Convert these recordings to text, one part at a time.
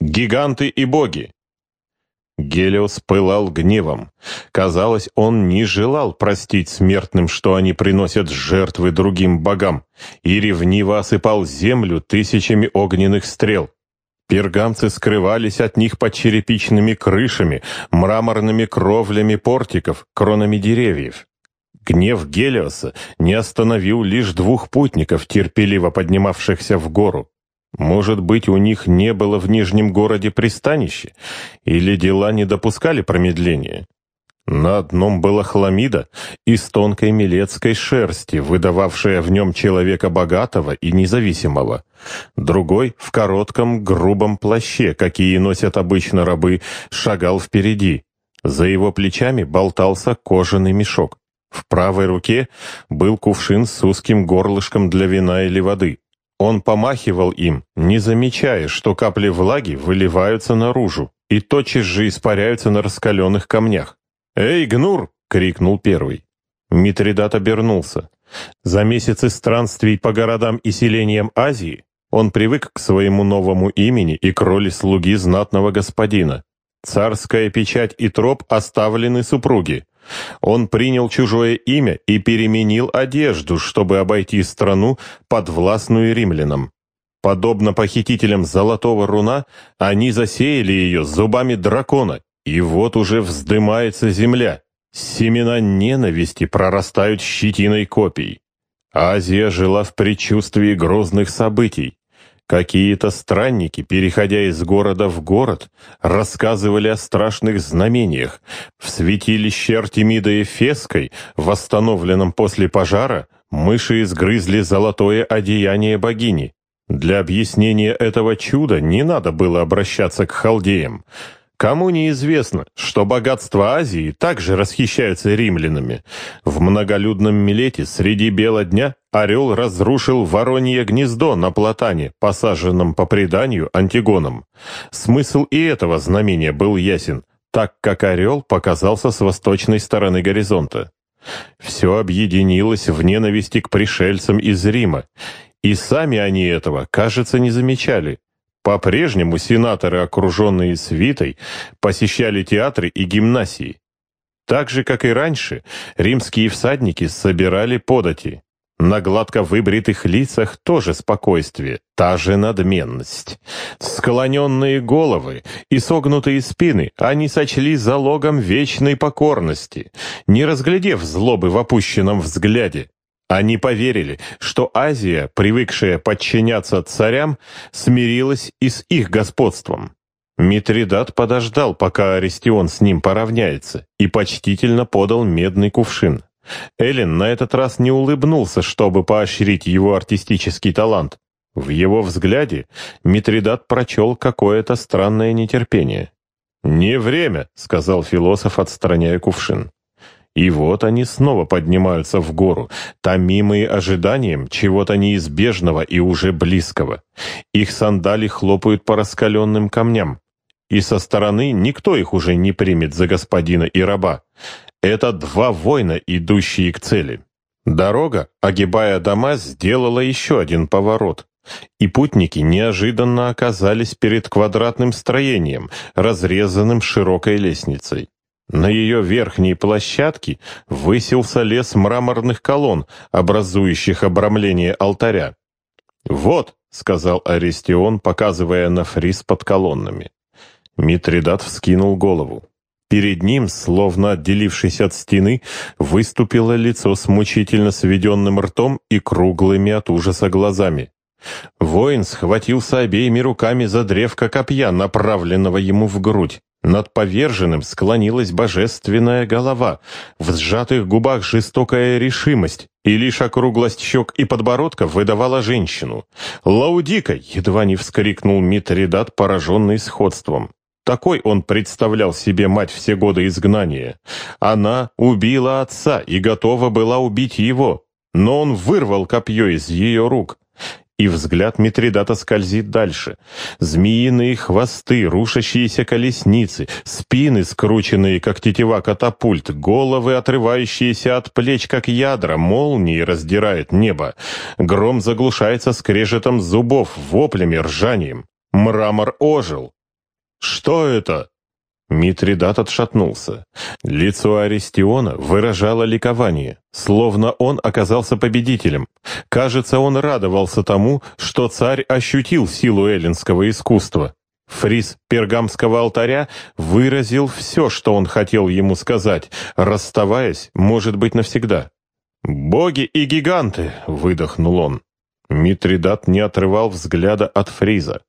Гиганты и боги. Гелиос пылал гневом. Казалось, он не желал простить смертным, что они приносят жертвы другим богам, и ревниво осыпал землю тысячами огненных стрел. Пергамцы скрывались от них под черепичными крышами, мраморными кровлями портиков, кронами деревьев. Гнев Гелиоса не остановил лишь двух путников, терпеливо поднимавшихся в гору. Может быть, у них не было в Нижнем городе пристанища, или дела не допускали промедления. На одном была хламида из тонкой милецкой шерсти, выдававшая в нем человека богатого и независимого. Другой, в коротком грубом плаще, какие носят обычно рабы, шагал впереди. За его плечами болтался кожаный мешок. В правой руке был кувшин с узким горлышком для вина или воды. Он помахивал им, не замечая, что капли влаги выливаются наружу и тотчас же испаряются на раскаленных камнях. «Эй, Гнур!» — крикнул первый. Митридат обернулся. За месяцы странствий по городам и селениям Азии он привык к своему новому имени и к роли слуги знатного господина. Царская печать и троп оставлены супруге. Он принял чужое имя и переменил одежду, чтобы обойти страну, подвластную римлянам. Подобно похитителям золотого руна, они засеяли ее зубами дракона, и вот уже вздымается земля. Семена ненависти прорастают щетиной копий. Азия жила в предчувствии грозных событий. Какие-то странники, переходя из города в город, рассказывали о страшных знамениях. В святилище Артемида Эфесской, восстановленном после пожара, мыши изгрызли золотое одеяние богини. Для объяснения этого чуда не надо было обращаться к халдеям. Кому неизвестно, что богатства Азии также расхищаются римлянами. В многолюдном Милете среди бела дня орел разрушил воронье гнездо на платане, посаженном по преданию Антигоном. Смысл и этого знамения был ясен, так как орел показался с восточной стороны горизонта. Все объединилось в ненависти к пришельцам из Рима, и сами они этого, кажется, не замечали. По-прежнему сенаторы, окруженные свитой, посещали театры и гимнасии. Так же, как и раньше, римские всадники собирали подати. На гладко выбритых лицах тоже спокойствие, та же надменность. Склоненные головы и согнутые спины они сочли залогом вечной покорности, не разглядев злобы в опущенном взгляде. Они поверили, что Азия, привыкшая подчиняться царям, смирилась и с их господством. Митридат подождал, пока Аристион с ним поравняется, и почтительно подал медный кувшин. Эллен на этот раз не улыбнулся, чтобы поощрить его артистический талант. В его взгляде Митридат прочел какое-то странное нетерпение. «Не время», — сказал философ, отстраняя кувшин. И вот они снова поднимаются в гору, томимые ожиданием чего-то неизбежного и уже близкого. Их сандали хлопают по раскаленным камням. И со стороны никто их уже не примет за господина и раба. Это два воина, идущие к цели. Дорога, огибая дома, сделала еще один поворот. И путники неожиданно оказались перед квадратным строением, разрезанным широкой лестницей. На ее верхней площадке высился лес мраморных колонн, образующих обрамление алтаря. «Вот», — сказал Аристион, показывая на фриз под колоннами. Митридат вскинул голову. Перед ним, словно отделившись от стены, выступило лицо с мучительно сведенным ртом и круглыми от ужаса глазами. Воин схватился обеими руками за древко копья, направленного ему в грудь. Над поверженным склонилась божественная голова, в сжатых губах жестокая решимость, и лишь округлость щек и подбородка выдавала женщину. «Лаудика!» — едва не вскрикнул Митридат, пораженный сходством. Такой он представлял себе мать все годы изгнания. Она убила отца и готова была убить его, но он вырвал копье из ее рук. И взгляд Митридата скользит дальше. Змеиные хвосты, рушащиеся колесницы, спины, скрученные, как тетива катапульт, головы, отрывающиеся от плеч, как ядра, молнии раздирает небо. Гром заглушается скрежетом зубов, воплями, ржанием. Мрамор ожил. Что это?» Митридат отшатнулся. Лицо Аристиона выражало ликование, словно он оказался победителем. Кажется, он радовался тому, что царь ощутил силу эллинского искусства. Фриз пергамского алтаря выразил все, что он хотел ему сказать, расставаясь, может быть, навсегда. «Боги и гиганты!» — выдохнул он. Митридат не отрывал взгляда от Фриза.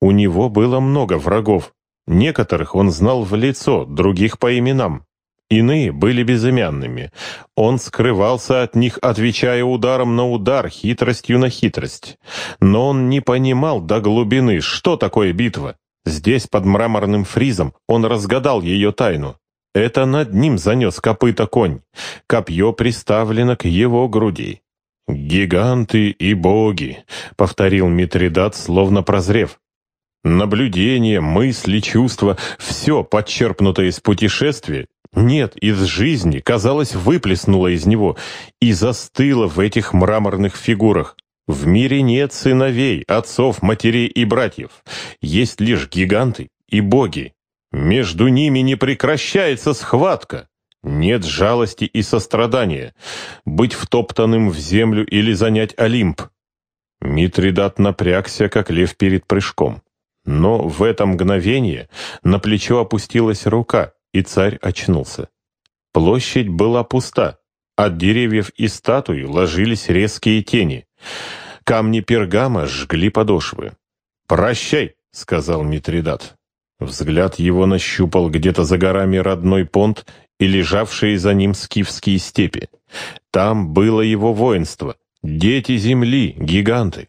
У него было много врагов, Некоторых он знал в лицо, других по именам. Иные были безымянными. Он скрывался от них, отвечая ударом на удар, хитростью на хитрость. Но он не понимал до глубины, что такое битва. Здесь, под мраморным фризом, он разгадал ее тайну. Это над ним занес копыта конь. Копье приставлено к его груди. «Гиганты и боги», — повторил Митридат, словно прозрев. Наблюдения, мысли, чувства — все, подчерпнутое из путешествия, нет, из жизни, казалось, выплеснуло из него и застыло в этих мраморных фигурах. В мире нет сыновей, отцов, матерей и братьев. Есть лишь гиганты и боги. Между ними не прекращается схватка. Нет жалости и сострадания. Быть втоптанным в землю или занять Олимп. Митридат напрягся, как лев перед прыжком. Но в это мгновение на плечо опустилась рука, и царь очнулся. Площадь была пуста. От деревьев и статуи ложились резкие тени. Камни пергама жгли подошвы. «Прощай!» — сказал Митридат. Взгляд его нащупал где-то за горами родной понт и лежавшие за ним скифские степи. Там было его воинство, дети земли, гиганты.